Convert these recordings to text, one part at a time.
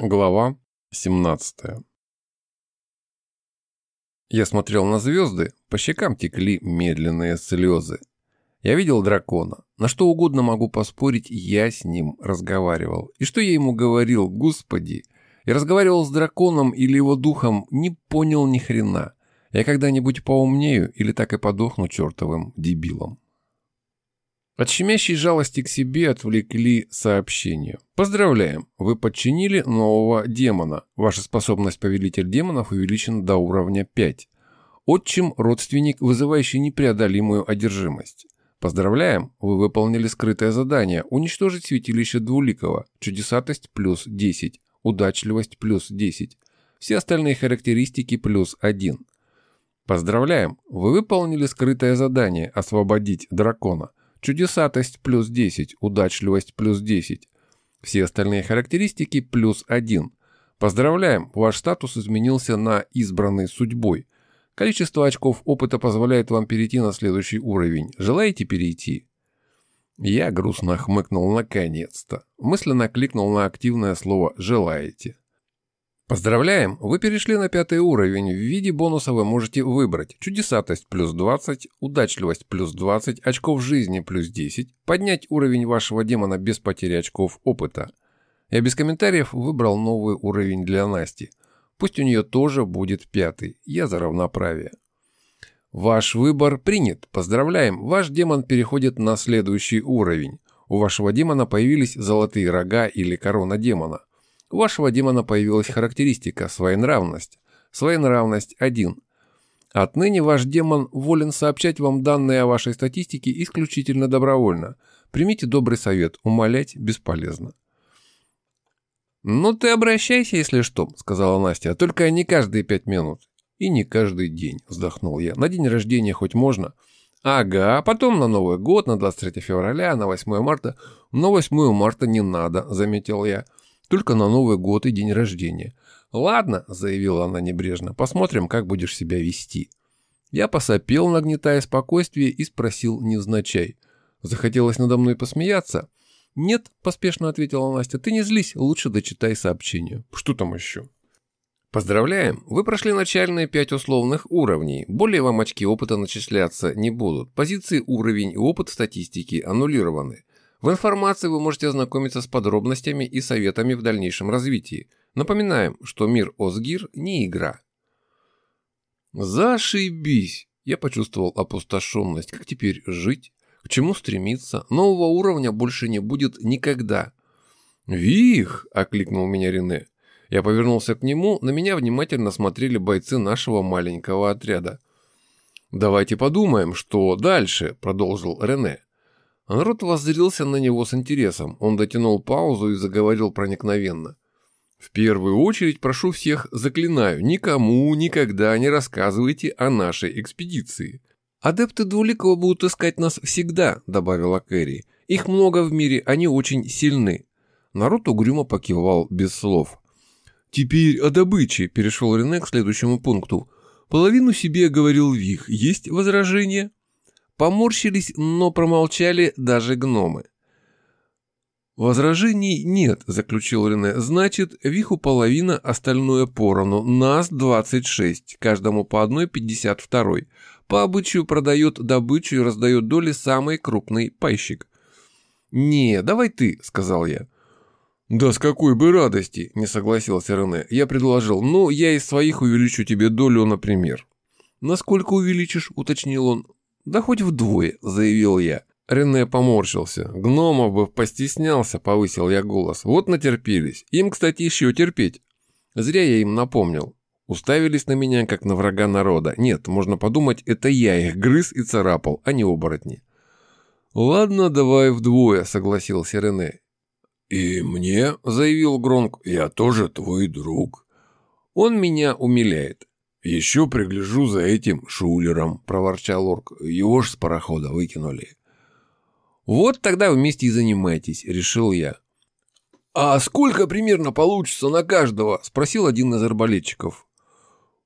Глава 17 Я смотрел на звезды, по щекам текли медленные слезы. Я видел дракона. На что угодно могу поспорить, я с ним разговаривал. И что я ему говорил, господи? Я разговаривал с драконом или его духом, не понял ни хрена. Я когда-нибудь поумнею или так и подохну чертовым дебилом. От щемящей жалости к себе отвлекли сообщение. Поздравляем, вы подчинили нового демона. Ваша способность повелитель демонов увеличена до уровня 5. Отчим – родственник, вызывающий непреодолимую одержимость. Поздравляем, вы выполнили скрытое задание уничтожить святилище Двуликого, чудесатость плюс 10, удачливость плюс 10. Все остальные характеристики плюс 1. Поздравляем, вы выполнили скрытое задание освободить дракона. Чудесатость плюс 10, удачливость плюс 10. Все остальные характеристики плюс 1. Поздравляем, ваш статус изменился на избранный судьбой. Количество очков опыта позволяет вам перейти на следующий уровень. Желаете перейти? Я грустно хмыкнул наконец-то. Мысленно кликнул на активное слово «желаете». Поздравляем, вы перешли на пятый уровень. В виде бонуса вы можете выбрать чудесатость плюс 20, удачливость плюс 20, очков жизни плюс 10, поднять уровень вашего демона без потери очков опыта. Я без комментариев выбрал новый уровень для Насти. Пусть у нее тоже будет пятый, я за равноправие. Ваш выбор принят, поздравляем, ваш демон переходит на следующий уровень. У вашего демона появились золотые рога или корона демона. У вашего демона появилась характеристика «Своенравность». Своенравность 1. Отныне ваш демон волен сообщать вам данные о вашей статистике исключительно добровольно. Примите добрый совет, умолять бесполезно. «Ну ты обращайся, если что», — сказала Настя, — «только не каждые пять минут». «И не каждый день», — вздохнул я. «На день рождения хоть можно?» «Ага, а потом на Новый год, на 23 февраля, на 8 марта». «На 8 марта не надо», — заметил я. Только на Новый год и день рождения. «Ладно», — заявила она небрежно, — «посмотрим, как будешь себя вести». Я посопел, нагнетая спокойствие, и спросил невзначай. Захотелось надо мной посмеяться? «Нет», — поспешно ответила Настя, — «ты не злись, лучше дочитай сообщение». «Что там еще?» Поздравляем! Вы прошли начальные пять условных уровней. Более вам очки опыта начисляться не будут. Позиции уровень и опыт статистики аннулированы. В информации вы можете ознакомиться с подробностями и советами в дальнейшем развитии. Напоминаем, что мир Озгир не игра. Зашибись! Я почувствовал опустошенность. Как теперь жить? К чему стремиться? Нового уровня больше не будет никогда. «Вих!» – окликнул меня Рене. Я повернулся к нему, на меня внимательно смотрели бойцы нашего маленького отряда. «Давайте подумаем, что дальше», – продолжил Рене. Народ воззрился на него с интересом. Он дотянул паузу и заговорил проникновенно. «В первую очередь прошу всех, заклинаю, никому никогда не рассказывайте о нашей экспедиции. Адепты Двуликова будут искать нас всегда», — добавила Кэрри. «Их много в мире, они очень сильны». Народ угрюмо покивал без слов. «Теперь о добыче», — перешел Рене к следующему пункту. «Половину себе говорил Вих. Есть возражения?» Поморщились, но промолчали даже гномы. «Возражений нет», — заключил Рене. «Значит, Виху половина, остальное порону. Нас 26, каждому по одной 52. По обычаю продает добычу и раздает доли самый крупный пайщик». «Не, давай ты», — сказал я. «Да с какой бы радости!» – не согласился Рене. Я предложил, ну, я из своих увеличу тебе долю, например. «Насколько увеличишь?» – уточнил он. «Да хоть вдвое», — заявил я. Рене поморщился. «Гномов бы постеснялся», — повысил я голос. «Вот натерпелись. Им, кстати, еще терпеть». Зря я им напомнил. Уставились на меня, как на врага народа. Нет, можно подумать, это я их грыз и царапал, а не оборотни. «Ладно, давай вдвое», — согласился Рене. «И мне», — заявил Гронк, — «я тоже твой друг». Он меня умиляет. «Еще пригляжу за этим шулером», — проворчал орк. «Его ж с парохода выкинули». «Вот тогда вместе и занимайтесь», — решил я. «А сколько примерно получится на каждого?» — спросил один из арбалетчиков.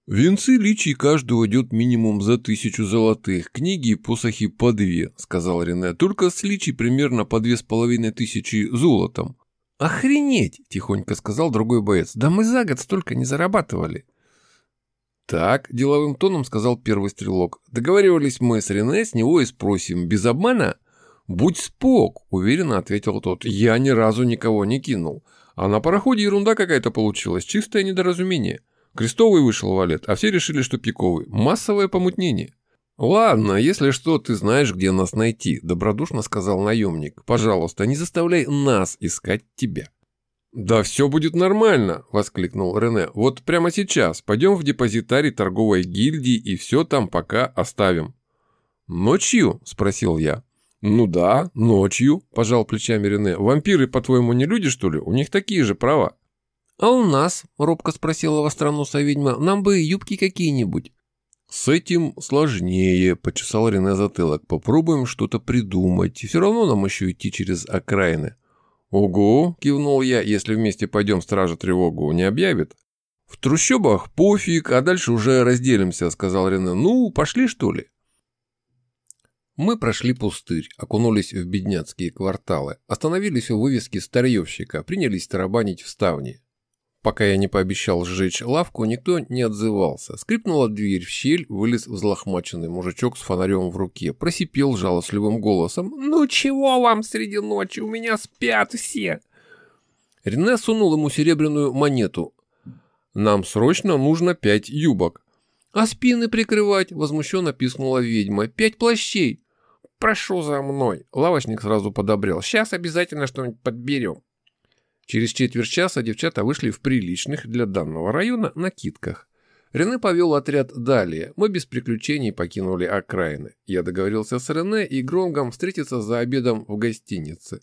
«Венцы личий каждого идет минимум за тысячу золотых, книги и посохи по две», — сказал Рене. «Только с личий примерно по две с половиной тысячи золотом». «Охренеть!» – тихонько сказал другой боец. «Да мы за год столько не зарабатывали!» «Так», – деловым тоном сказал первый стрелок. «Договаривались мы с Рене, с него и спросим. Без обмана?» «Будь спок», – уверенно ответил тот. «Я ни разу никого не кинул. А на пароходе ерунда какая-то получилась, чистое недоразумение. Крестовый вышел валет, а все решили, что пиковый. Массовое помутнение». «Ладно, если что, ты знаешь, где нас найти», – добродушно сказал наемник. «Пожалуйста, не заставляй нас искать тебя». «Да все будет нормально», – воскликнул Рене. «Вот прямо сейчас пойдем в депозитарий торговой гильдии и все там пока оставим». «Ночью?» – спросил я. «Ну да, ночью», – пожал плечами Рене. «Вампиры, по-твоему, не люди, что ли? У них такие же права». «А у нас?» – робко спросила востроносая ведьма. «Нам бы юбки какие-нибудь». «С этим сложнее», – почесал Рене затылок. «Попробуем что-то придумать. Все равно нам еще идти через окраины». «Ого!» – кивнул я. «Если вместе пойдем стража тревогу, не объявит?» «В трущобах пофиг, а дальше уже разделимся», – сказал Рене. «Ну, пошли, что ли?» Мы прошли пустырь, окунулись в бедняцкие кварталы, остановились у вывески старьевщика, принялись тарабанить в ставни. Пока я не пообещал сжечь лавку, никто не отзывался. Скрипнула дверь в щель, вылез взлохмаченный мужичок с фонарем в руке, просипел жалостливым голосом. «Ну чего вам среди ночи? У меня спят все!» Рене сунул ему серебряную монету. «Нам срочно нужно пять юбок». «А спины прикрывать?» – возмущенно пискнула ведьма. «Пять плащей!» «Прошу за мной!» Лавочник сразу подобрел. «Сейчас обязательно что-нибудь подберем». Через четверть часа девчата вышли в приличных для данного района накидках. Рене повел отряд далее. Мы без приключений покинули окраины. Я договорился с Рене и Гронгом встретиться за обедом в гостинице.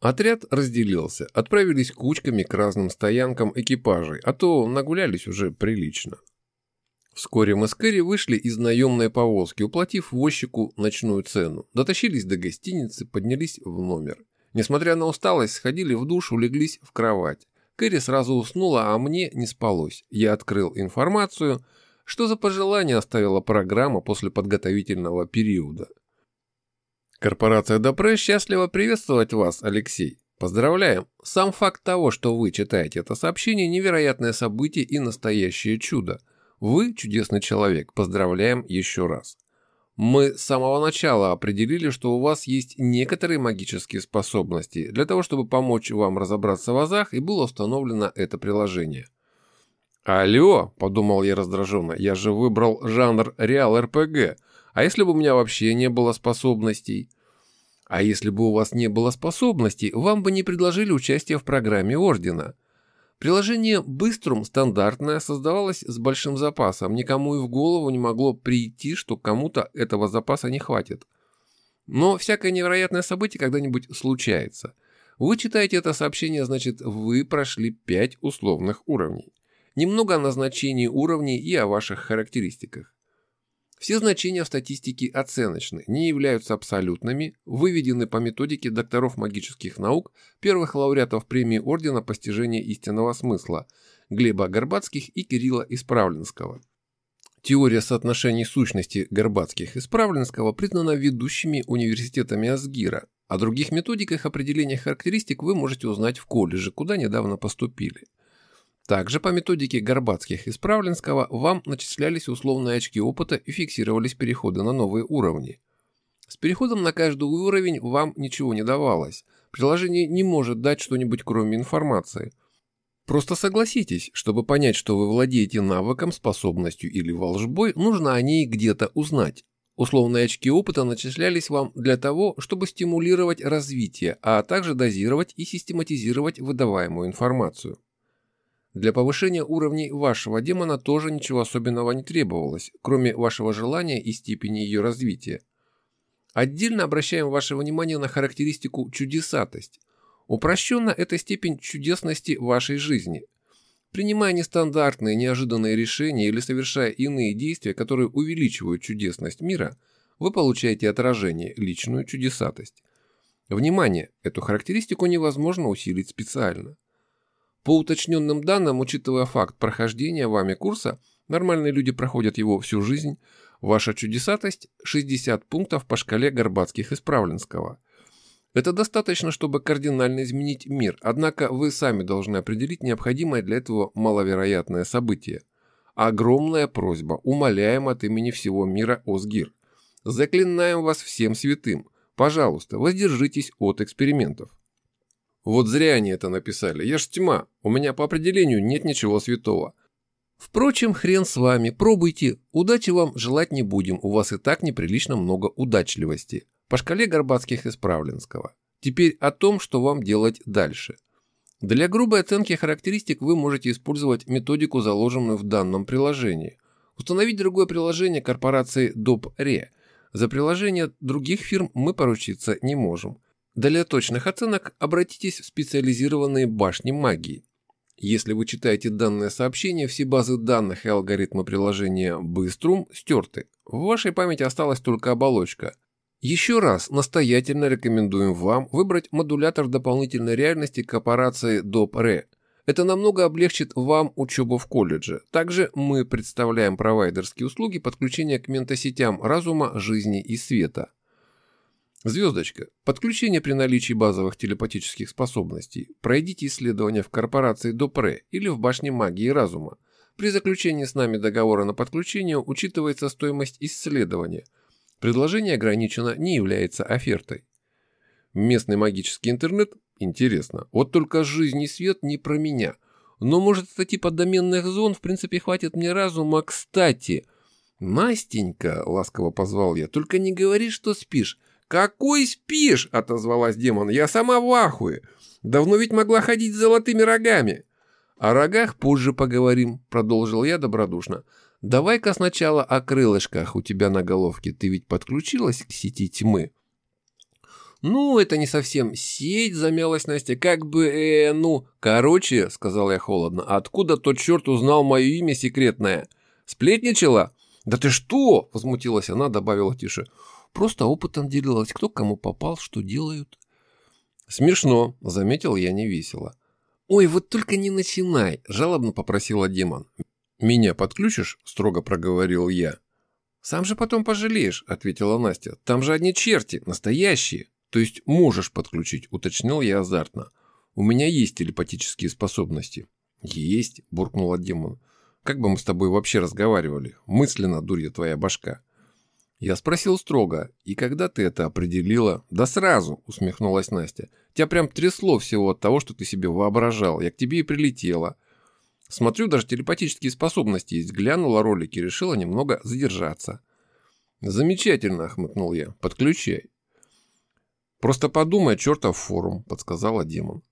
Отряд разделился, отправились кучками к разным стоянкам экипажей, а то нагулялись уже прилично. Вскоре мы с Кэрри вышли из наемной повозки, уплатив возчику ночную цену. Дотащились до гостиницы, поднялись в номер. Несмотря на усталость, сходили в душ, улеглись в кровать. Кэрри сразу уснула, а мне не спалось. Я открыл информацию, что за пожелание оставила программа после подготовительного периода. Корпорация Допре счастлива приветствовать вас, Алексей. Поздравляем! Сам факт того, что вы читаете это сообщение, невероятное событие и настоящее чудо. Вы чудесный человек. Поздравляем еще раз. Мы с самого начала определили, что у вас есть некоторые магические способности для того, чтобы помочь вам разобраться в азах, и было установлено это приложение. «Алло», — подумал я раздраженно, — «я же выбрал жанр реал-РПГ, а если бы у меня вообще не было способностей?» «А если бы у вас не было способностей, вам бы не предложили участие в программе Ордена». Приложение Быструм стандартное создавалось с большим запасом, никому и в голову не могло прийти, что кому-то этого запаса не хватит. Но всякое невероятное событие когда-нибудь случается. Вы читаете это сообщение, значит, вы прошли 5 условных уровней. Немного о назначении уровней и о ваших характеристиках. Все значения в статистике оценочны, не являются абсолютными, выведены по методике докторов магических наук, первых лауреатов премии Ордена Постижения истинного смысла Глеба Горбацких и Кирилла Исправленского. Теория соотношений сущности Горбацких и Справленского признана ведущими университетами Асгира. О других методиках определения характеристик вы можете узнать в колледже, куда недавно поступили. Также по методике Горбацких и Справленского вам начислялись условные очки опыта и фиксировались переходы на новые уровни. С переходом на каждый уровень вам ничего не давалось. Приложение не может дать что-нибудь кроме информации. Просто согласитесь, чтобы понять, что вы владеете навыком, способностью или волжбой, нужно о ней где-то узнать. Условные очки опыта начислялись вам для того, чтобы стимулировать развитие, а также дозировать и систематизировать выдаваемую информацию. Для повышения уровней вашего демона тоже ничего особенного не требовалось, кроме вашего желания и степени ее развития. Отдельно обращаем ваше внимание на характеристику чудесатость. Упрощенно это степень чудесности вашей жизни. Принимая нестандартные, неожиданные решения или совершая иные действия, которые увеличивают чудесность мира, вы получаете отражение, личную чудесатость. Внимание, эту характеристику невозможно усилить специально. По уточненным данным, учитывая факт прохождения вами курса, нормальные люди проходят его всю жизнь, ваша чудесатость – 60 пунктов по шкале Горбацких и Справленского. Это достаточно, чтобы кардинально изменить мир, однако вы сами должны определить необходимое для этого маловероятное событие. Огромная просьба, умоляем от имени всего мира Осгир. Заклинаем вас всем святым. Пожалуйста, воздержитесь от экспериментов. Вот зря они это написали. Я ж тьма. У меня по определению нет ничего святого. Впрочем, хрен с вами. Пробуйте. Удачи вам желать не будем. У вас и так неприлично много удачливости. По шкале Горбатских и Справленского. Теперь о том, что вам делать дальше. Для грубой оценки характеристик вы можете использовать методику, заложенную в данном приложении. Установить другое приложение корпорации DOP.RE. За приложение других фирм мы поручиться не можем. Для точных оценок обратитесь в специализированные башни магии. Если вы читаете данное сообщение, все базы данных и алгоритмы приложения Быструм стерты. В вашей памяти осталась только оболочка. Еще раз настоятельно рекомендуем вам выбрать модулятор дополнительной реальности корпорации DOP.RE. Это намного облегчит вам учебу в колледже. Также мы представляем провайдерские услуги подключения к ментосетям разума, жизни и света. Звездочка. Подключение при наличии базовых телепатических способностей. Пройдите исследование в корпорации Допре или в башне магии разума. При заключении с нами договора на подключение учитывается стоимость исследования. Предложение ограничено, не является офертой. Местный магический интернет? Интересно. Вот только жизнь и свет не про меня. Но может это типа доменных зон, в принципе хватит мне разума. Кстати, Настенька, ласково позвал я, только не говори, что спишь. «Какой спишь?» – отозвалась демон. «Я сама в ахуе. Давно ведь могла ходить с золотыми рогами». «О рогах позже поговорим», – продолжил я добродушно. «Давай-ка сначала о крылышках у тебя на головке. Ты ведь подключилась к сети тьмы?» «Ну, это не совсем сеть», — замялась Настя. «Как бы, э, ну...» «Короче», — сказал я холодно, — «откуда тот черт узнал мое имя секретное? Сплетничала?» «Да ты что?» — возмутилась она, добавила тише. Просто опытом делилась, кто кому попал, что делают. Смешно, заметил я невесело. Ой, вот только не начинай, жалобно попросила демон. Меня подключишь? строго проговорил я. Сам же потом пожалеешь, ответила Настя. Там же одни черти, настоящие. То есть можешь подключить, уточнил я азартно. У меня есть телепатические способности. Есть, буркнула демон. Как бы мы с тобой вообще разговаривали? Мысленно, дурья твоя башка. Я спросил строго, и когда ты это определила? Да сразу, усмехнулась Настя. Тебя прям трясло всего от того, что ты себе воображал. Я к тебе и прилетела. Смотрю, даже телепатические способности есть. Глянула ролики, решила немного задержаться. Замечательно, хмыкнул я. Подключай. Просто подумай, чертов форум, подсказала демон.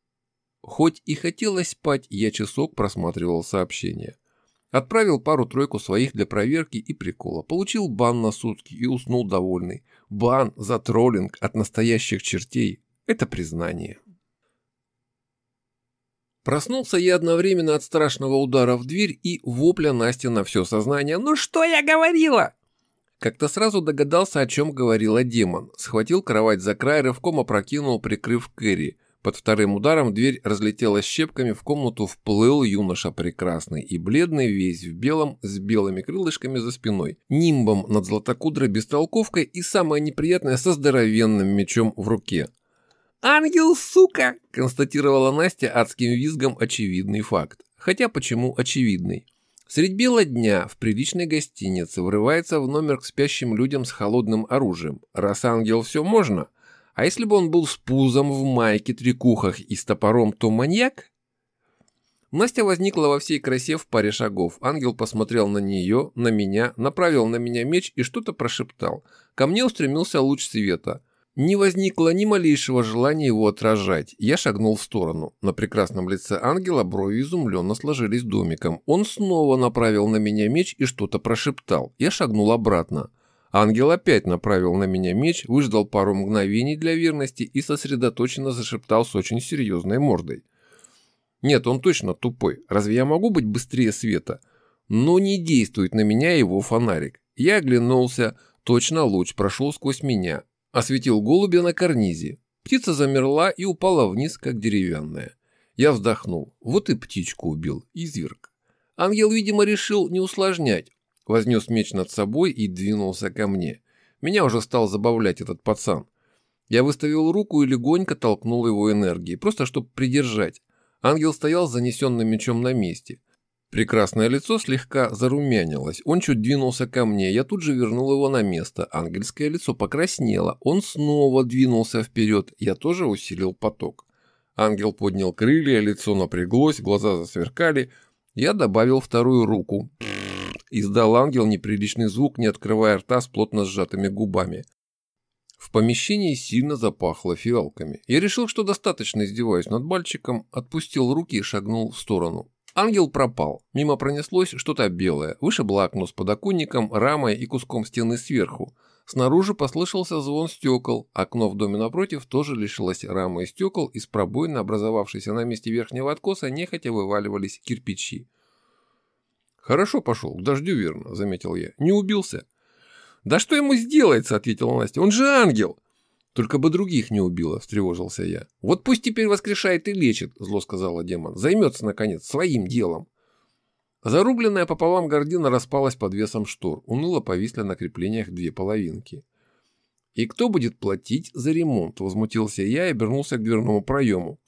Хоть и хотелось спать, я часок просматривал сообщения. Отправил пару-тройку своих для проверки и прикола. Получил бан на сутки и уснул довольный. Бан за троллинг от настоящих чертей – это признание. Проснулся я одновременно от страшного удара в дверь и вопля Насти на все сознание. «Ну что я говорила?» Как-то сразу догадался, о чем говорила демон. Схватил кровать за край, рывком опрокинул, прикрыв Кэрри – под вторым ударом дверь разлетелась щепками, в комнату вплыл юноша прекрасный и бледный, весь в белом, с белыми крылышками за спиной, нимбом над златокудрой бестолковкой и самое неприятное со здоровенным мечом в руке. «Ангел, сука!» – констатировала Настя адским визгом очевидный факт. Хотя почему очевидный? Средь бела дня в приличной гостинице врывается в номер к спящим людям с холодным оружием. Раз ангел все можно – а если бы он был с пузом в майке, трикухах и с топором, то маньяк? Настя возникла во всей красе в паре шагов. Ангел посмотрел на нее, на меня, направил на меня меч и что-то прошептал. Ко мне устремился луч света. Не возникло ни малейшего желания его отражать. Я шагнул в сторону. На прекрасном лице ангела брови изумленно сложились домиком. Он снова направил на меня меч и что-то прошептал. Я шагнул обратно. Ангел опять направил на меня меч, выждал пару мгновений для верности и сосредоточенно зашептал с очень серьезной мордой. Нет, он точно тупой. Разве я могу быть быстрее света? Но не действует на меня его фонарик. Я оглянулся, точно луч прошел сквозь меня, осветил голубя на карнизе. Птица замерла и упала вниз, как деревянная. Я вздохнул. Вот и птичку убил, изверг. Ангел, видимо, решил не усложнять вознес меч над собой и двинулся ко мне. Меня уже стал забавлять этот пацан. Я выставил руку и легонько толкнул его энергией, просто чтобы придержать. Ангел стоял занесенным мечом на месте. Прекрасное лицо слегка зарумянилось. Он чуть двинулся ко мне. Я тут же вернул его на место. Ангельское лицо покраснело. Он снова двинулся вперед. Я тоже усилил поток. Ангел поднял крылья, лицо напряглось, глаза засверкали. Я добавил вторую руку. Издал ангел неприличный звук, не открывая рта с плотно сжатыми губами. В помещении сильно запахло фиалками. Я решил, что достаточно издеваюсь над мальчиком, отпустил руки и шагнул в сторону. Ангел пропал. Мимо пронеслось что-то белое. Вышибло окно с подоконником, рамой и куском стены сверху. Снаружи послышался звон стекол. Окно в доме напротив тоже лишилось рамы и стекол. Из пробоины, образовавшейся на месте верхнего откоса, нехотя вываливались кирпичи. «Хорошо пошел, к дождю верно», — заметил я. «Не убился?» «Да что ему сделается?» — ответила Настя. «Он же ангел!» «Только бы других не убило», — встревожился я. «Вот пусть теперь воскрешает и лечит», — зло сказала демон. «Займется, наконец, своим делом». Зарубленная пополам гордина распалась под весом штор. Уныло повисли на креплениях две половинки. «И кто будет платить за ремонт?» – возмутился я и обернулся к дверному проему.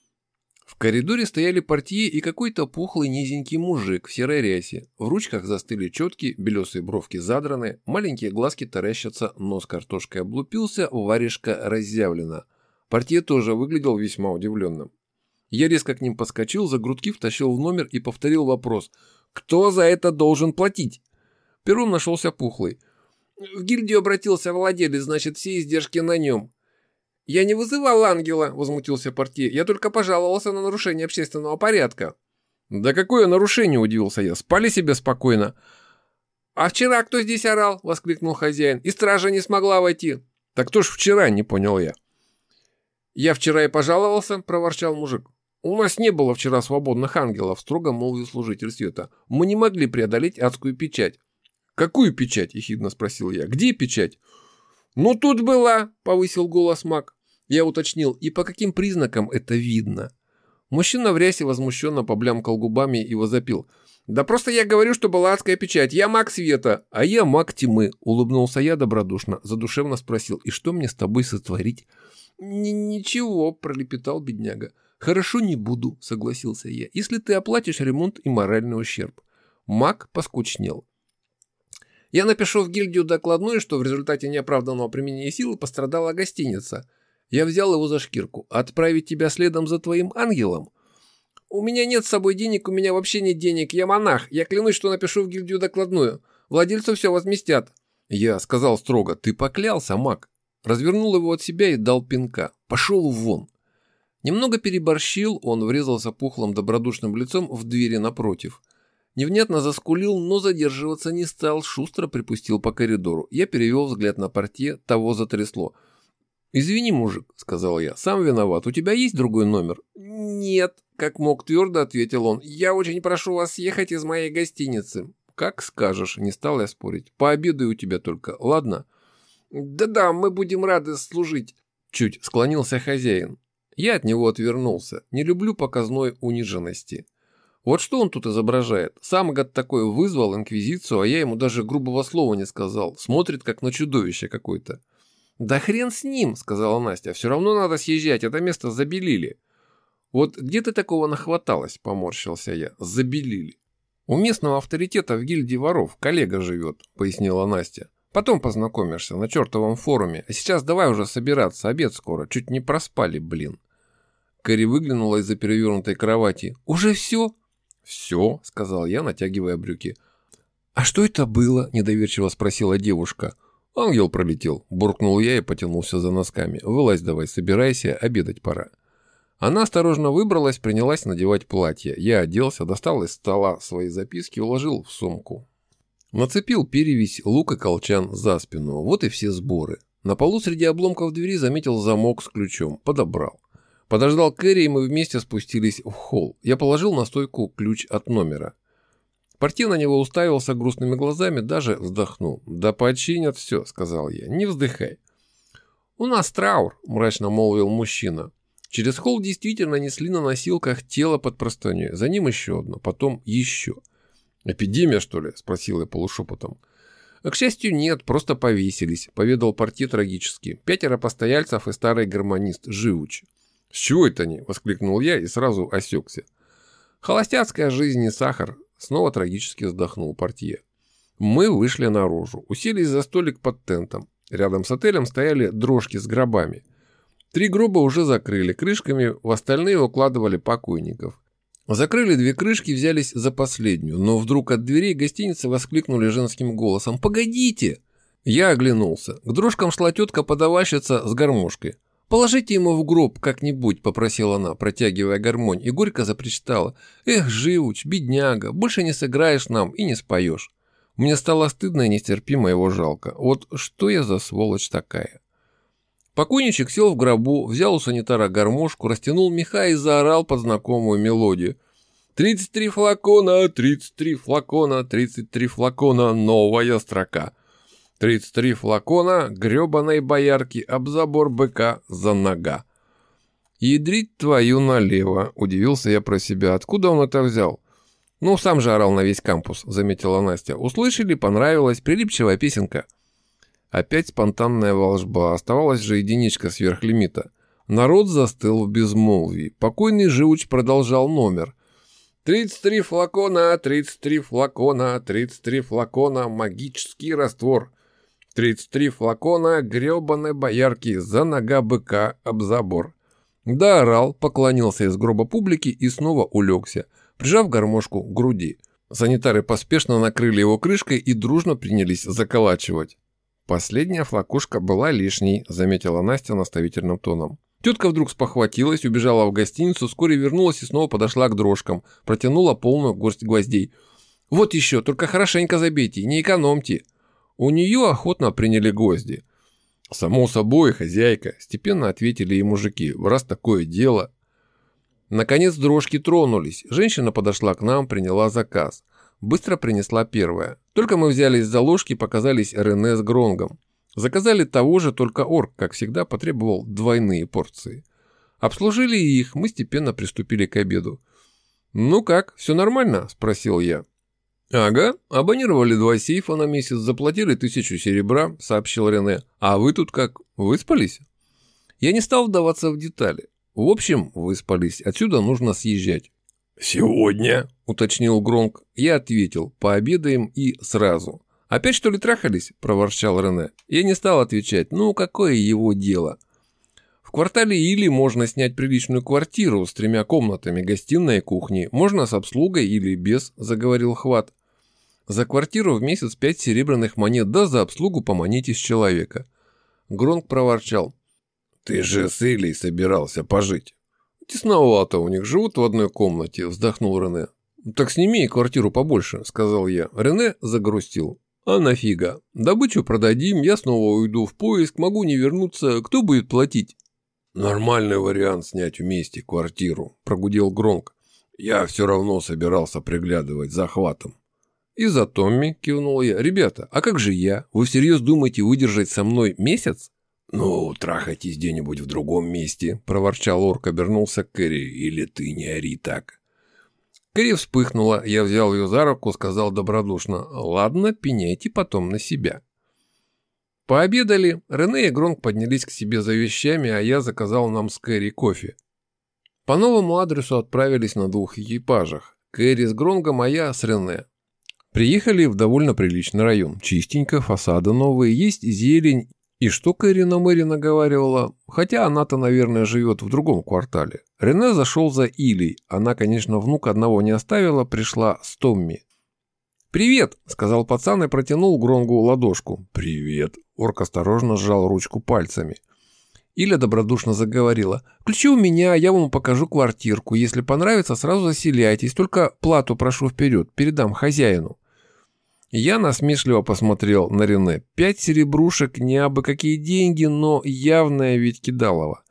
В коридоре стояли портье и какой-то пухлый низенький мужик в серой рясе. В ручках застыли четки, белесые бровки задраны, маленькие глазки таращатся, нос картошкой облупился, варежка разъявлена. Портье тоже выглядел весьма удивленным. Я резко к ним подскочил, за грудки втащил в номер и повторил вопрос. «Кто за это должен платить?» Перун нашелся пухлый. «В гильдию обратился владелец, значит, все издержки на нем. «Я не вызывал ангела», — возмутился портье. «Я только пожаловался на нарушение общественного порядка». «Да какое нарушение?» — удивился я. «Спали себе спокойно». «А вчера кто здесь орал?» — воскликнул хозяин. «И стража не смогла войти». «Так кто ж вчера?» — не понял я. «Я вчера и пожаловался», — проворчал мужик. «У нас не было вчера свободных ангелов», — строго молвил служитель света. «Мы не могли преодолеть адскую печать». «Какую печать?» — ехидно спросил я. «Где печать?» «Ну тут была», — повысил голос маг. Я уточнил, и по каким признакам это видно? Мужчина в рясе возмущенно поблямкал губами и возопил. «Да просто я говорю, что была адская печать. Я маг света, а я маг тьмы», — улыбнулся я добродушно, задушевно спросил. «И что мне с тобой сотворить?» «Ничего», — пролепетал бедняга. «Хорошо, не буду», — согласился я, «если ты оплатишь ремонт и моральный ущерб». Маг поскучнел. «Я напишу в гильдию докладную, что в результате неоправданного применения силы пострадала гостиница». Я взял его за шкирку. Отправить тебя следом за твоим ангелом? У меня нет с собой денег, у меня вообще нет денег. Я монах. Я клянусь, что напишу в гильдию докладную. Владельцу все возместят. Я сказал строго. Ты поклялся, маг. Развернул его от себя и дал пинка. Пошел вон. Немного переборщил, он врезался пухлым добродушным лицом в двери напротив. Невнятно заскулил, но задерживаться не стал, шустро припустил по коридору. Я перевел взгляд на портье, того затрясло – «Извини, мужик», — сказал я, — «сам виноват. У тебя есть другой номер?» «Нет», — как мог твердо ответил он. «Я очень прошу вас съехать из моей гостиницы». «Как скажешь», — не стал я спорить. «Пообедаю у тебя только, ладно?» «Да-да, мы будем рады служить», — чуть склонился хозяин. Я от него отвернулся. Не люблю показной униженности. Вот что он тут изображает? Сам гад такой вызвал инквизицию, а я ему даже грубого слова не сказал. Смотрит, как на чудовище какое-то. «Да хрен с ним», — сказала Настя. «Все равно надо съезжать, это место забелили». «Вот где ты такого нахваталась?» — поморщился я. «Забелили». «У местного авторитета в гильдии воров коллега живет», — пояснила Настя. «Потом познакомишься на чертовом форуме. А сейчас давай уже собираться, обед скоро. Чуть не проспали, блин». Кэрри выглянула из-за перевернутой кровати. «Уже все?» «Все», — сказал я, натягивая брюки. «А что это было?» — недоверчиво спросила девушка. «Ангел пролетел», – буркнул я и потянулся за носками. «Вылазь давай, собирайся, обедать пора». Она осторожно выбралась, принялась надевать платье. Я оделся, достал из стола свои записки уложил в сумку. Нацепил перевязь, лук и колчан за спину. Вот и все сборы. На полу среди обломков двери заметил замок с ключом. Подобрал. Подождал Кэрри, и мы вместе спустились в холл. Я положил на стойку ключ от номера. Портье на него уставился грустными глазами, даже вздохнул. «Да починят все», — сказал я. «Не вздыхай». «У нас траур», — мрачно молвил мужчина. Через холл действительно несли на носилках тело под простыней. За ним еще одно, потом еще. «Эпидемия, что ли?» — спросил я полушепотом. К счастью, нет, просто повесились, поведал портье трагически. Пятеро постояльцев и старый гармонист Живуч. «С чего это они?» – воскликнул я и сразу осекся. «Холостяцкая жизнь и сахар», – снова трагически вздохнул портье. Мы вышли наружу, уселись за столик под тентом. Рядом с отелем стояли дрожки с гробами. Три гроба уже закрыли крышками, в остальные укладывали покойников. Закрыли две крышки, взялись за последнюю, но вдруг от дверей гостиницы воскликнули женским голосом «Погодите!». Я оглянулся. К дрожкам шла тетка-подавальщица с гармошкой. «Положите ему в гроб как-нибудь», — попросила она, протягивая гармонь, и горько запричитала. «Эх, живуч, бедняга, больше не сыграешь нам и не споешь». Мне стало стыдно и нестерпимо его жалко. Вот что я за сволочь такая? Покойничек сел в гробу, взял у санитара гармошку, растянул меха и заорал под знакомую мелодию. «Тридцать три флакона, тридцать три флакона, тридцать три флакона, новая строка». Тридцать три флакона гребаной боярки об забор быка за нога. «Ядрить твою налево», — удивился я про себя. «Откуда он это взял?» «Ну, сам же орал на весь кампус», — заметила Настя. «Услышали, понравилась, прилипчивая песенка». Опять спонтанная волжба, оставалась же единичка сверхлимита. Народ застыл в безмолвии. Покойный живуч продолжал номер. «Тридцать три флакона, тридцать три флакона, тридцать три флакона, магический раствор. Тридцать три флакона, гребаной боярки, за нога быка об забор». Да, орал, поклонился из гроба публики и снова улегся, прижав гармошку к груди. Санитары поспешно накрыли его крышкой и дружно принялись заколачивать. «Последняя флакушка была лишней», — заметила Настя наставительным тоном. Тетка вдруг спохватилась, убежала в гостиницу, вскоре вернулась и снова подошла к дрожкам, протянула полную горсть гвоздей. «Вот еще, только хорошенько забейте, не экономьте». У нее охотно приняли гвозди. «Само собой, хозяйка», — степенно ответили и мужики, в раз такое дело. Наконец дрожки тронулись. Женщина подошла к нам, приняла заказ. Быстро принесла первая. Только мы взялись за ложки, показались Рене с Гронгом. Заказали того же, только орк, как всегда, потребовал двойные порции. Обслужили их, мы степенно приступили к обеду. «Ну как, все нормально?» – спросил я. «Ага, абонировали два сейфа на месяц, заплатили тысячу серебра», – сообщил Рене. «А вы тут как, выспались?» Я не стал вдаваться в детали. В общем, выспались, отсюда нужно съезжать. «Сегодня?» – уточнил Гронк. Я ответил, пообедаем и сразу. «Опять что ли трахались?» – проворчал Рене. Я не стал отвечать, ну какое его дело? В квартале Или можно снять приличную квартиру с тремя комнатами, гостиной и кухней. Можно с обслугой или без, заговорил Хват. За квартиру в месяц пять серебряных монет, да за обслугу поманите с человека. Гронк проворчал. «Ты же с Илей собирался пожить». «Тесновато у них, живут в одной комнате», – вздохнул Рене. «Так сними квартиру побольше», – сказал я. Рене загрустил. «А нафига? Добычу продадим, я снова уйду в поиск, могу не вернуться. Кто будет платить?» «Нормальный вариант снять вместе квартиру», – прогудел Гронк. «Я все равно собирался приглядывать за хватом». «И за Томми», – кивнул я. «Ребята, а как же я? Вы всерьез думаете выдержать со мной месяц?» «Ну, трахайтесь где-нибудь в другом месте», — проворчал орк, обернулся к Кэрри. «Или ты не ори так». Кэрри вспыхнула, я взял ее за руку, сказал добродушно. «Ладно, пеняйте потом на себя». Пообедали, Рене и Гронк поднялись к себе за вещами, а я заказал нам с Кэрри кофе. По новому адресу отправились на двух экипажах. Кэрри с Гронгом, а я с Рене. Приехали в довольно приличный район. Чистенько, фасады новые, есть зелень и что Кэрина Мэри наговаривала? Хотя она-то, наверное, живет в другом квартале. Рене зашел за Илей. Она, конечно, внук одного не оставила, пришла с Томми. «Привет!» – сказал пацан и протянул Гронгу ладошку. «Привет!» – орк осторожно сжал ручку пальцами. Иля добродушно заговорила. «Ключи у меня, я вам покажу квартирку. Если понравится, сразу заселяйтесь. Только плату прошу вперед, передам хозяину». Я насмешливо посмотрел на Рене. Пять серебрушек, не абы какие деньги, но явная ведь кидалова.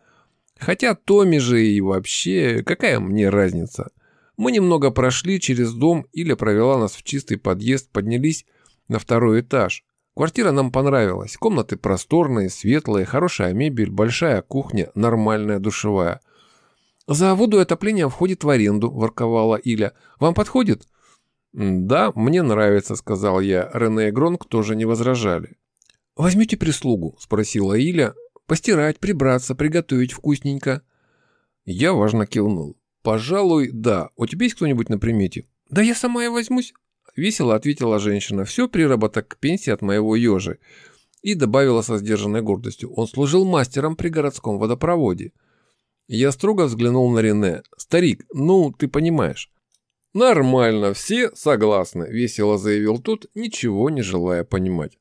Хотя Томи же и вообще, какая мне разница? Мы немного прошли через дом, Иля провела нас в чистый подъезд, поднялись на второй этаж. Квартира нам понравилась. Комнаты просторные, светлые, хорошая мебель, большая кухня, нормальная душевая. «За воду и отопление входит в аренду», – ворковала Иля. «Вам подходит?» «Да, мне нравится», — сказал я. Рене и Гронк тоже не возражали. «Возьмете прислугу?» — спросила Иля. «Постирать, прибраться, приготовить вкусненько». Я важно кивнул. «Пожалуй, да. У тебя есть кто-нибудь на примете?» «Да я сама и возьмусь», — весело ответила женщина. «Все приработок к пенсии от моего ежи». И добавила со сдержанной гордостью. Он служил мастером при городском водопроводе. Я строго взглянул на Рене. «Старик, ну, ты понимаешь». «Нормально, все согласны», — весело заявил тот, ничего не желая понимать.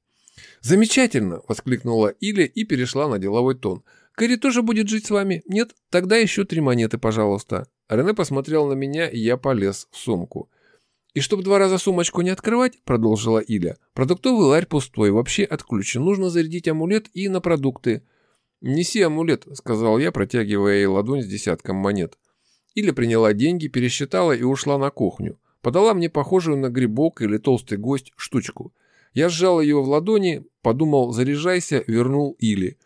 «Замечательно!» — воскликнула Иля и перешла на деловой тон. «Кэрри тоже будет жить с вами? Нет? Тогда еще три монеты, пожалуйста». Рене посмотрел на меня, и я полез в сумку. «И чтобы два раза сумочку не открывать», — продолжила Иля, — «продуктовый ларь пустой, вообще отключен. Нужно зарядить амулет и на продукты». «Неси амулет», — сказал я, протягивая ей ладонь с десятком монет. Иля приняла деньги, пересчитала и ушла на кухню. Подала мне похожую на грибок или толстый гость штучку. Я сжал ее в ладони, подумал «заряжайся», вернул Иле.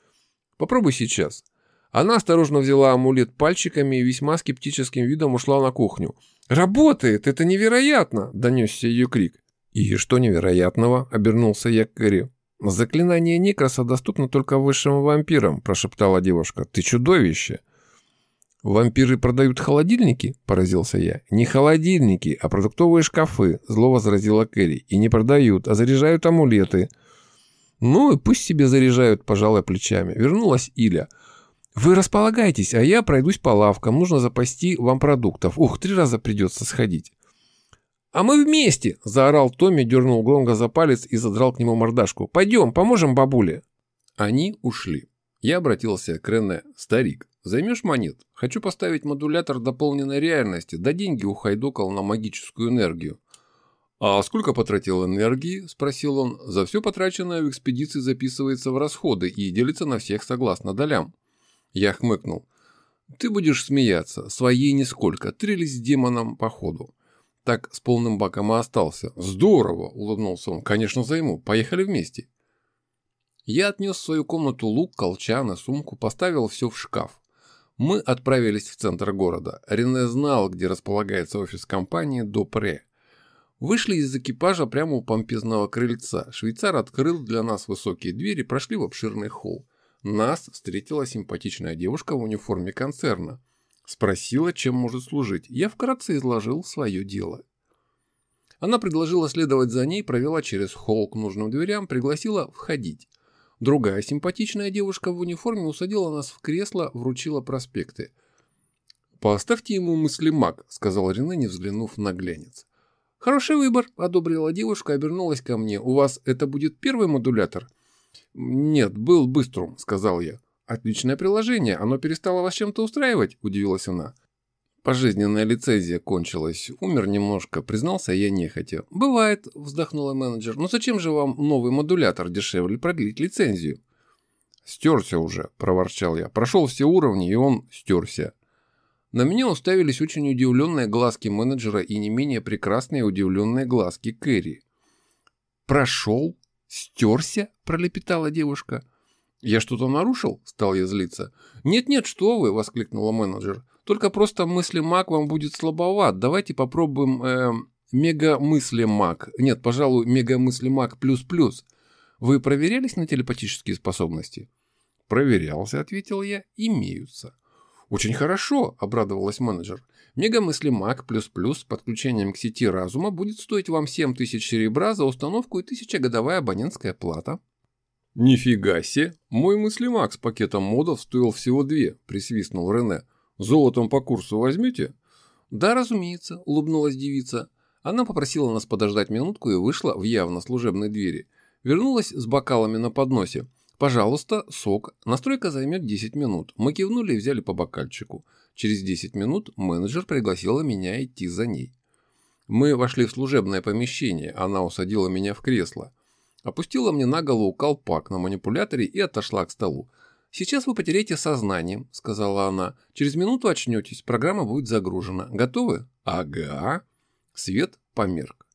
«Попробуй сейчас». Она осторожно взяла амулет пальчиками и весьма скептическим видом ушла на кухню. «Работает! Это невероятно!» – донесся ее крик. «И что невероятного?» – обернулся я к Кэрри. «Заклинание Некроса доступно только высшим вампирам», – прошептала девушка. «Ты чудовище!» «Вампиры продают холодильники?» – поразился я. «Не холодильники, а продуктовые шкафы», – зло возразила Кэрри. «И не продают, а заряжают амулеты». «Ну и пусть себе заряжают, пожалуй, плечами». Вернулась Иля – «Вы располагайтесь, а я пройдусь по лавкам. Нужно запасти вам продуктов. Ух, три раза придется сходить». «А мы вместе!» – заорал Томми, дернул громко за палец и задрал к нему мордашку. «Пойдем, поможем бабуле!» Они ушли. Я обратился к Рене. «Старик, займешь монет? Хочу поставить модулятор дополненной реальности. Да деньги ухайдокал на магическую энергию». «А сколько потратил энергии?» – спросил он. «За все потраченное в экспедиции записывается в расходы и делится на всех согласно долям». Я хмыкнул. Ты будешь смеяться, своей нисколько, трелись с демоном по ходу. Так с полным баком и остался. Здорово, улыбнулся он. Конечно, займу. Поехали вместе. Я отнес в свою комнату лук, колчан и сумку, поставил все в шкаф. Мы отправились в центр города. Рене знал, где располагается офис компании Допре. Вышли из экипажа прямо у помпезного крыльца. Швейцар открыл для нас высокие двери, прошли в обширный холл. Нас встретила симпатичная девушка в униформе концерна. Спросила, чем может служить. Я вкратце изложил свое дело. Она предложила следовать за ней, провела через холл к нужным дверям, пригласила входить. Другая симпатичная девушка в униформе усадила нас в кресло, вручила проспекты. «Поставьте ему мысли маг», — сказал Рене, не взглянув на глянец. «Хороший выбор», — одобрила девушка, обернулась ко мне. «У вас это будет первый модулятор?» «Нет, был быстрым», — сказал я. «Отличное приложение. Оно перестало вас чем-то устраивать?» — удивилась она. Пожизненная лицензия кончилась. Умер немножко, признался я нехотя. «Бывает», — вздохнула менеджер. «Но зачем же вам новый модулятор дешевле продлить лицензию?» «Стерся уже», — проворчал я. «Прошел все уровни, и он стерся». На меня уставились очень удивленные глазки менеджера и не менее прекрасные удивленные глазки Кэрри. «Прошел?» «Стерся?» – пролепетала девушка. «Я что-то нарушил?» – стал я злиться. «Нет-нет, что вы!» – воскликнула менеджер. «Только просто мысли маг вам будет слабоват. Давайте попробуем э, мега-мысли маг. Нет, пожалуй, мега-мысли маг плюс-плюс. Вы проверялись на телепатические способности?» «Проверялся», – ответил я. «Имеются». «Очень хорошо», – обрадовалась менеджер. Мегамысли Маг плюс-плюс с подключением к сети разума будет стоить вам 7000 серебра за установку и 1000 годовая абонентская плата. «Нифига себе! Мой мыслимак с пакетом модов стоил всего две», – присвистнул Рене. «Золотом по курсу возьмете?» «Да, разумеется», – улыбнулась девица. Она попросила нас подождать минутку и вышла в явно служебной двери. Вернулась с бокалами на подносе. «Пожалуйста, сок. Настройка займет 10 минут». Мы кивнули и взяли по бокальчику. Через 10 минут менеджер пригласила меня идти за ней. Мы вошли в служебное помещение, она усадила меня в кресло. Опустила мне на голову колпак на манипуляторе и отошла к столу. «Сейчас вы потеряете сознание», — сказала она. «Через минуту очнетесь, программа будет загружена. Готовы?» «Ага». Свет померк.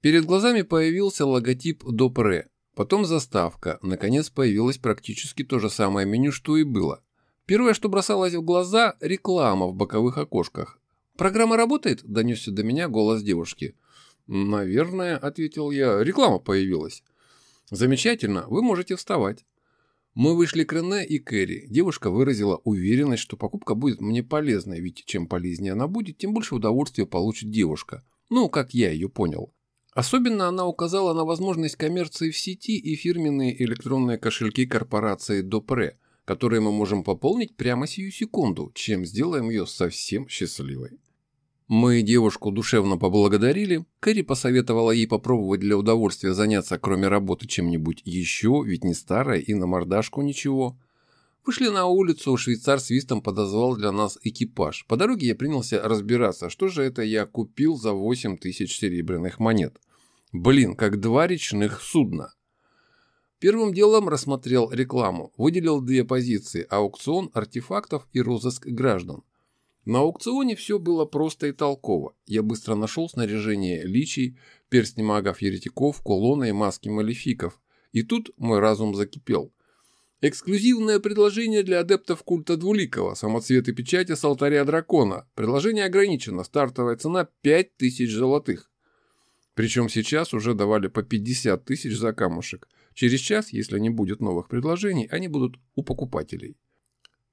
Перед глазами появился логотип Допре, потом заставка, наконец появилось практически то же самое меню, что и было. Первое, что бросалось в глаза – реклама в боковых окошках. «Программа работает?» – донесся до меня голос девушки. «Наверное», — ответил я, — «реклама появилась». «Замечательно, вы можете вставать». Мы вышли к Рене и Кэрри. Девушка выразила уверенность, что покупка будет мне полезной, ведь чем полезнее она будет, тем больше удовольствия получит девушка. Ну, как я ее понял. Особенно она указала на возможность коммерции в сети и фирменные электронные кошельки корпорации Допре, которые мы можем пополнить прямо сию секунду, чем сделаем ее совсем счастливой. Мы девушку душевно поблагодарили. Кэрри посоветовала ей попробовать для удовольствия заняться, кроме работы, чем-нибудь еще, ведь не старая и на мордашку ничего. Вышли на улицу, швейцар свистом подозвал для нас экипаж. По дороге я принялся разбираться, что же это я купил за 8 тысяч серебряных монет. Блин, как два речных судна. Первым делом рассмотрел рекламу, выделил две позиции – аукцион артефактов и розыск граждан. На аукционе все было просто и толково. Я быстро нашел снаряжение личий, перстни магов-еретиков, кулоны и маски малефиков. И тут мой разум закипел. Эксклюзивное предложение для адептов культа Двуликова, самоцветы печати с алтаря дракона. Предложение ограничено, стартовая цена 5000 золотых. Причем сейчас уже давали по 50 тысяч за камушек. Через час, если не будет новых предложений, они будут у покупателей.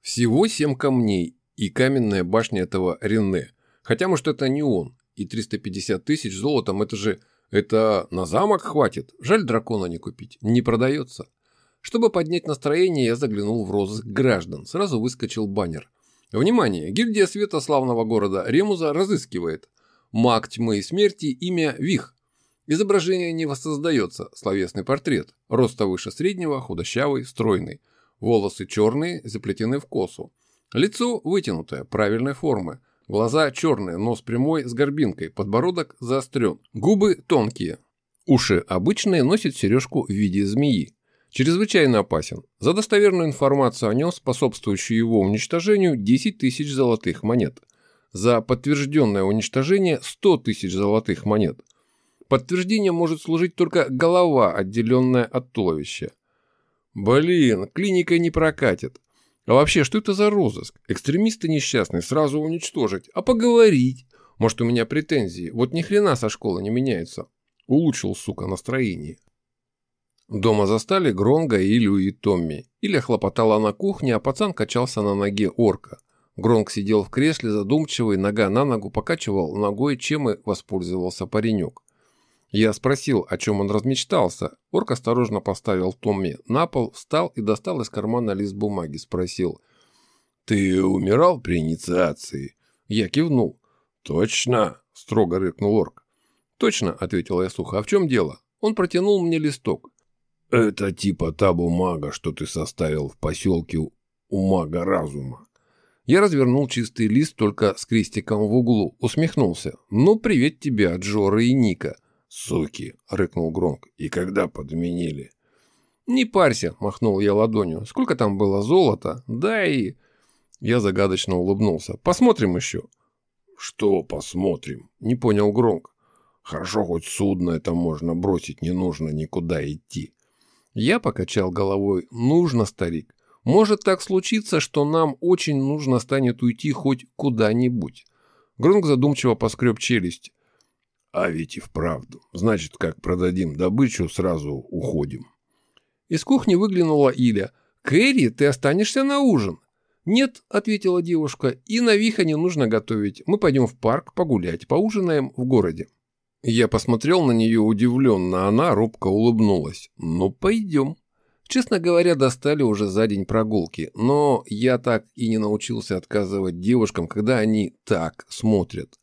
Всего 7 камней и каменная башня этого Рене. Хотя, может, это не он. И 350 тысяч золотом, это же... Это на замок хватит. Жаль дракона не купить. Не продается. Чтобы поднять настроение, я заглянул в розыск граждан. Сразу выскочил баннер. Внимание! Гильдия света славного города Ремуза разыскивает. Маг тьмы и смерти, имя Вих. Изображение не воссоздается. Словесный портрет. Роста выше среднего, худощавый, стройный. Волосы черные, заплетены в косу. Лицо вытянутое, правильной формы. Глаза черные, нос прямой, с горбинкой, подбородок заострен. Губы тонкие. Уши обычные, носит сережку в виде змеи. Чрезвычайно опасен. За достоверную информацию о нем, способствующую его уничтожению, 10 тысяч золотых монет. За подтвержденное уничтожение 100 тысяч золотых монет. Подтверждением может служить только голова, отделенная от туловища. Блин, клиника не прокатит. А вообще, что это за розыск? Экстремисты несчастные сразу уничтожить, а поговорить? Может, у меня претензии? Вот ни хрена со школы не меняется. Улучшил, сука, настроение. Дома застали Гронга, Илью и Томми. Илья хлопотала на кухне, а пацан качался на ноге орка. Гронг сидел в кресле задумчивый, нога на ногу покачивал ногой, чем и воспользовался паренек. Я спросил, о чем он размечтался. Орк осторожно поставил Томми на пол, встал и достал из кармана лист бумаги. Спросил. «Ты умирал при инициации?» Я кивнул. «Точно?» – строго рыкнул орк. «Точно», – ответил я сухо. «А в чем дело?» Он протянул мне листок. «Это типа та бумага, что ты составил в поселке у мага разума». Я развернул чистый лист только с крестиком в углу, усмехнулся. «Ну, привет тебе от Жоры и Ника. «Суки!» — рыкнул Гронк. «И когда подменили?» «Не парься!» — махнул я ладонью. «Сколько там было золота? Да и...» Я загадочно улыбнулся. «Посмотрим еще». «Что посмотрим?» — не понял Гронк. «Хорошо, хоть судно это можно бросить, не нужно никуда идти». Я покачал головой. «Нужно, старик. Может так случиться, что нам очень нужно станет уйти хоть куда-нибудь». Гронк задумчиво поскреб челюсть. А ведь и вправду. Значит, как продадим добычу, сразу уходим. Из кухни выглянула Иля. «Кэрри, ты останешься на ужин?» «Нет», — ответила девушка, — «и на Виха не нужно готовить. Мы пойдем в парк погулять, поужинаем в городе». Я посмотрел на нее удивленно, она робко улыбнулась. «Ну, пойдем». Честно говоря, достали уже за день прогулки, но я так и не научился отказывать девушкам, когда они так смотрят.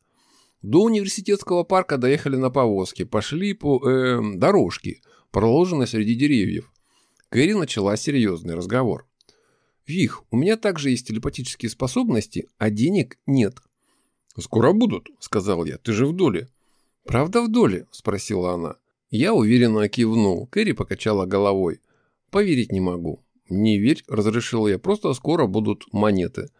До университетского парка доехали на повозке, пошли по э, дорожке, проложенной среди деревьев. Кэрри начала серьезный разговор. «Вих, у меня также есть телепатические способности, а денег нет». «Скоро будут», — сказал я, — «ты же в доле». «Правда в доле?» — спросила она. Я уверенно кивнул, Кэрри покачала головой. «Поверить не могу». «Не верь», — разрешил я, — «просто скоро будут монеты».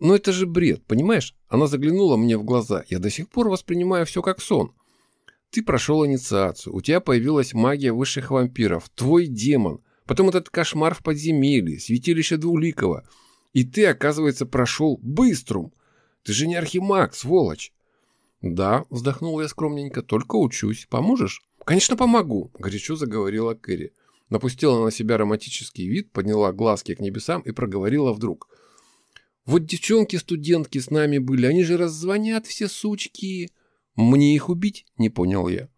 Но это же бред, понимаешь? Она заглянула мне в глаза. Я до сих пор воспринимаю все как сон. Ты прошел инициацию, у тебя появилась магия высших вампиров, твой демон, потом этот кошмар в подземелье, святилище Двуликова. И ты, оказывается, прошел быстрым. Ты же не архимаг, сволочь. «Да», – вздохнул я скромненько, – «только учусь. Поможешь?» «Конечно, помогу», – горячо заговорила Кэрри. Напустила на себя романтический вид, подняла глазки к небесам и проговорила вдруг. «Вот девчонки-студентки с нами были, они же раззвонят все сучки». «Мне их убить?» – не понял я.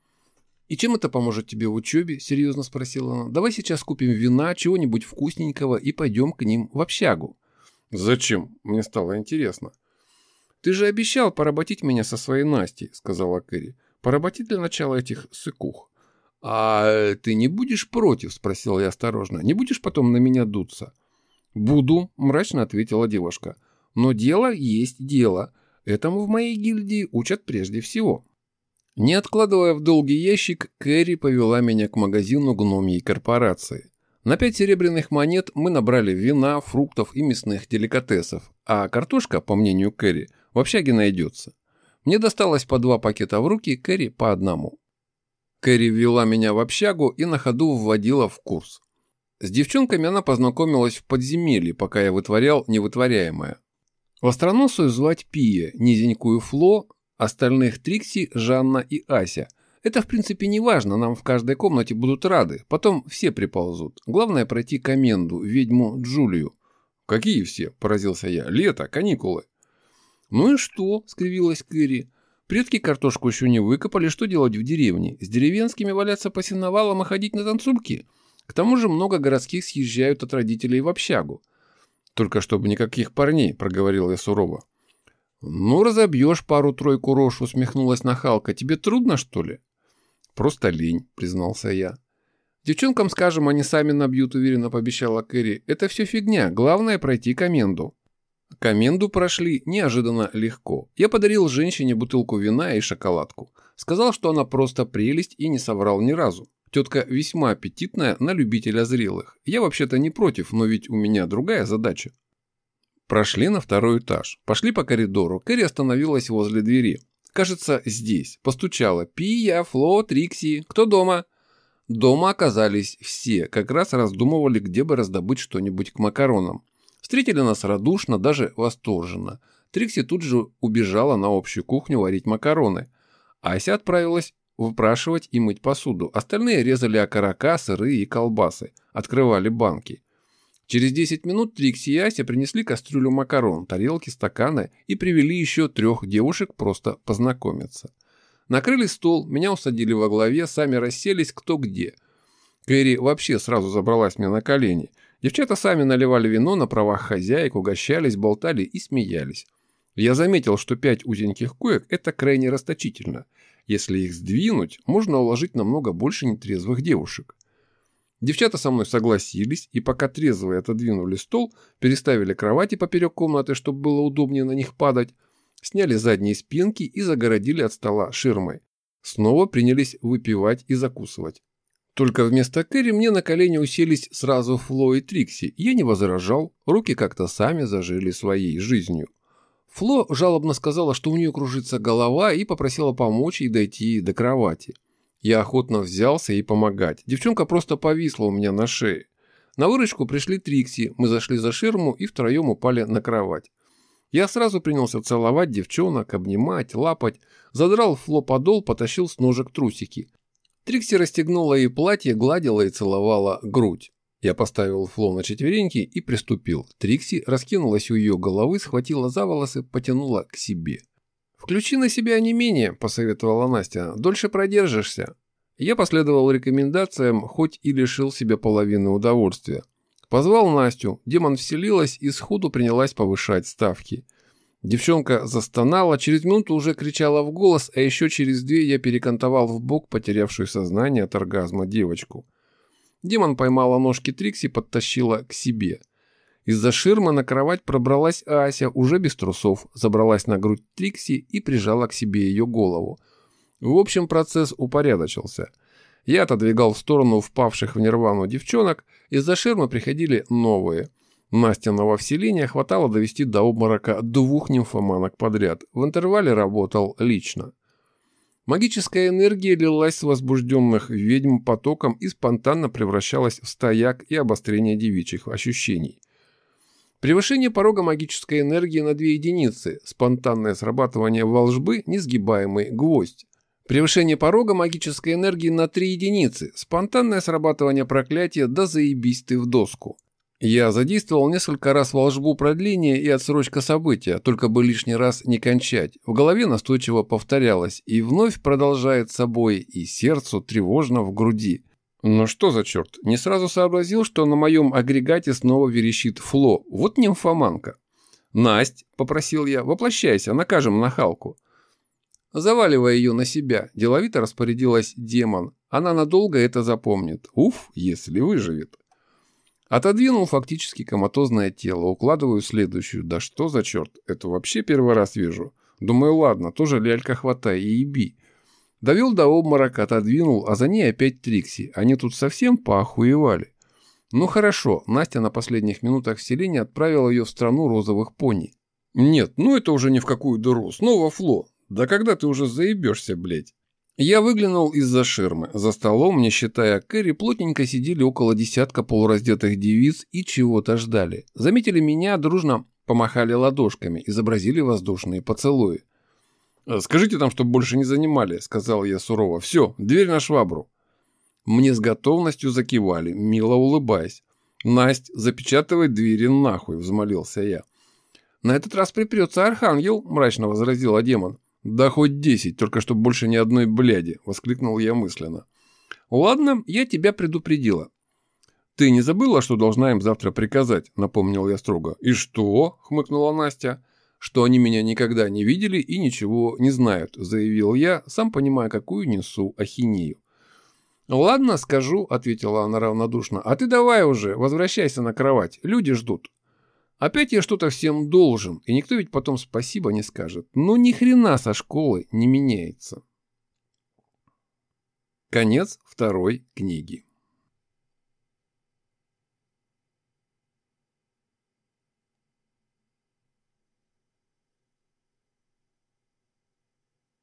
«И чем это поможет тебе в учебе?» – серьезно спросила она. «Давай сейчас купим вина, чего-нибудь вкусненького и пойдем к ним в общагу». «Зачем?» – мне стало интересно. «Ты же обещал поработить меня со своей Настей», — сказала Кэрри. «Поработить для начала этих сыкух». «А ты не будешь против?» — спросил я осторожно. «Не будешь потом на меня дуться?» «Буду», — мрачно ответила девушка. «Но дело есть дело. Этому в моей гильдии учат прежде всего». Не откладывая в долгий ящик, Кэрри повела меня к магазину гномьей корпорации. На пять серебряных монет мы набрали вина, фруктов и мясных деликатесов, а картошка, по мнению Кэрри, в общаге найдется. Мне досталось по два пакета в руки, Кэрри по одному. Кэрри ввела меня в общагу и на ходу вводила в курс. С девчонками она познакомилась в подземелье, пока я вытворял невытворяемое. Востроносую звать Пия, низенькую Фло, остальных Трикси, Жанна и Ася – это, в принципе, не важно, нам в каждой комнате будут рады. Потом все приползут. Главное пройти коменду, ведьму Джулию. Какие все? Поразился я. Лето, каникулы. Ну и что? Скривилась Кэрри. Предки картошку еще не выкопали, что делать в деревне? С деревенскими валяться по сеновалам и ходить на танцульки? К тому же много городских съезжают от родителей в общагу. Только чтобы никаких парней, проговорил я сурово. Ну, разобьешь пару-тройку рож, усмехнулась нахалка. Тебе трудно, что ли? Просто лень, признался я. Девчонкам скажем, они сами набьют, уверенно пообещала Кэрри. Это все фигня, главное пройти коменду. Коменду прошли неожиданно легко. Я подарил женщине бутылку вина и шоколадку. Сказал, что она просто прелесть и не соврал ни разу. Тетка весьма аппетитная на любителя зрелых. Я вообще-то не против, но ведь у меня другая задача. Прошли на второй этаж. Пошли по коридору. Кэрри остановилась возле двери. Кажется, здесь. Постучала. Пия, Фло, Трикси. Кто дома? Дома оказались все. Как раз раздумывали, где бы раздобыть что-нибудь к макаронам. Встретили нас радушно, даже восторженно. Трикси тут же убежала на общую кухню варить макароны. Ася отправилась выпрашивать и мыть посуду. Остальные резали окорока, сыры и колбасы. Открывали банки. Через 10 минут Трикси и Ася принесли кастрюлю макарон, тарелки, стаканы и привели еще трех девушек просто познакомиться. Накрыли стол, меня усадили во главе, сами расселись кто где. Кэрри вообще сразу забралась мне на колени. Девчата сами наливали вино на правах хозяек, угощались, болтали и смеялись. Я заметил, что пять узеньких коек – это крайне расточительно. Если их сдвинуть, можно уложить намного больше нетрезвых девушек. Девчата со мной согласились, и пока трезвые отодвинули стол, переставили кровати поперек комнаты, чтобы было удобнее на них падать, сняли задние спинки и загородили от стола ширмой. Снова принялись выпивать и закусывать. Только вместо Кэрри мне на колени уселись сразу Фло и Трикси. Я не возражал, руки как-то сами зажили своей жизнью. Фло жалобно сказала, что у нее кружится голова и попросила помочь ей дойти до кровати. Я охотно взялся ей помогать. Девчонка просто повисла у меня на шее. На выручку пришли Трикси, мы зашли за ширму и втроем упали на кровать. Я сразу принялся целовать девчонок, обнимать, лапать, задрал Фло подол, потащил с ножек трусики. Трикси расстегнула ей платье, гладила и целовала грудь. Я поставил Фло на четвереньки и приступил. Трикси раскинулась у ее головы, схватила за волосы, потянула к себе. «Включи на себя не менее», – посоветовала Настя. «Дольше продержишься». Я последовал рекомендациям, хоть и лишил себя половины удовольствия. Позвал Настю, демон вселилась и сходу принялась повышать ставки. Девчонка застонала, через минуту уже кричала в голос, а еще через две я перекантовал в бок потерявшую сознание от оргазма девочку. Демон поймала ножки Трикси и подтащила к себе – из-за ширмы на кровать пробралась Ася, уже без трусов, забралась на грудь Трикси и прижала к себе ее голову. В общем, процесс упорядочился. Я отодвигал в сторону впавших в нирвану девчонок, из-за ширмы приходили новые. Настиного вселения хватало довести до обморока двух нимфоманок подряд. В интервале работал лично. Магическая энергия лилась с возбужденных ведьм потоком и спонтанно превращалась в стояк и обострение девичьих ощущений. Превышение порога магической энергии на 2 единицы, спонтанное срабатывание волжбы, несгибаемый гвоздь. Превышение порога магической энергии на 3 единицы, спонтанное срабатывание проклятия, да заебись ты в доску. Я задействовал несколько раз волшбу продления и отсрочка события, только бы лишний раз не кончать. В голове настойчиво повторялось и вновь продолжает собой, и сердцу тревожно в груди. Но что за черт? Не сразу сообразил, что на моем агрегате снова верещит Фло. Вот нимфоманка. «Насть», — попросил я, — «воплощайся, накажем нахалку». Заваливая ее на себя, деловито распорядилась демон. Она надолго это запомнит. Уф, если выживет. Отодвинул фактически коматозное тело, укладываю следующую. Да что за черт, это вообще первый раз вижу. Думаю, ладно, тоже лялька хватай и еби. Довел до обморока, отодвинул, а за ней опять Трикси. Они тут совсем поохуевали. Ну хорошо, Настя на последних минутах вселения отправила ее в страну розовых пони. Нет, ну это уже ни в какую дыру. Снова Фло. Да когда ты уже заебешься, блядь? Я выглянул из-за ширмы. За столом, не считая Кэрри, плотненько сидели около десятка полураздетых девиц и чего-то ждали. Заметили меня, дружно помахали ладошками, изобразили воздушные поцелуи. «Э, «Скажите там, чтобы больше не занимали», — сказал я сурово. «Все, дверь на швабру». Мне с готовностью закивали, мило улыбаясь. «Насть, запечатывай двери нахуй», — взмолился я. «На этот раз припрется архангел», — мрачно возразила демон. «Да хоть десять, только чтобы больше ни одной бляди!» – воскликнул я мысленно. «Ладно, я тебя предупредила». «Ты не забыла, что должна им завтра приказать?» – напомнил я строго. «И что?» – хмыкнула Настя. «Что они меня никогда не видели и ничего не знают», – заявил я, сам понимая, какую несу ахинею. «Ладно, скажу», – ответила она равнодушно. «А ты давай уже, возвращайся на кровать, люди ждут». Опять я что-то всем должен, и никто ведь потом спасибо не скажет. Ну ни хрена со школы не меняется. Конец второй книги.